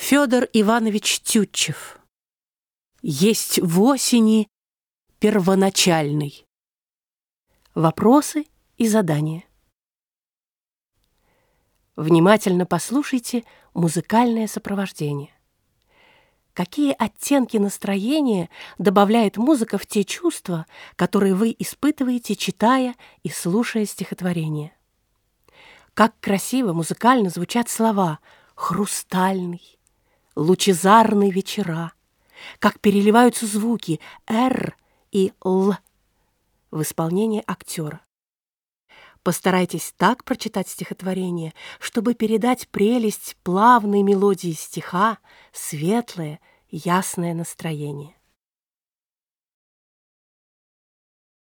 Федор Иванович Тютчев. Есть в осени первоначальный. Вопросы и задания. Внимательно послушайте музыкальное сопровождение. Какие оттенки настроения добавляет музыка в те чувства, которые вы испытываете, читая и слушая стихотворение? Как красиво музыкально звучат слова «хрустальный», «лучезарные вечера», как переливаются звуки «р» и «л» в исполнении актера. Постарайтесь так прочитать стихотворение, чтобы передать прелесть плавной мелодии стиха, светлое, ясное настроение.